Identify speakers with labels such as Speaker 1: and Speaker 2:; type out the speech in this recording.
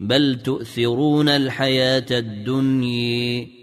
Speaker 1: بل تؤثرون الحياة الدنيا.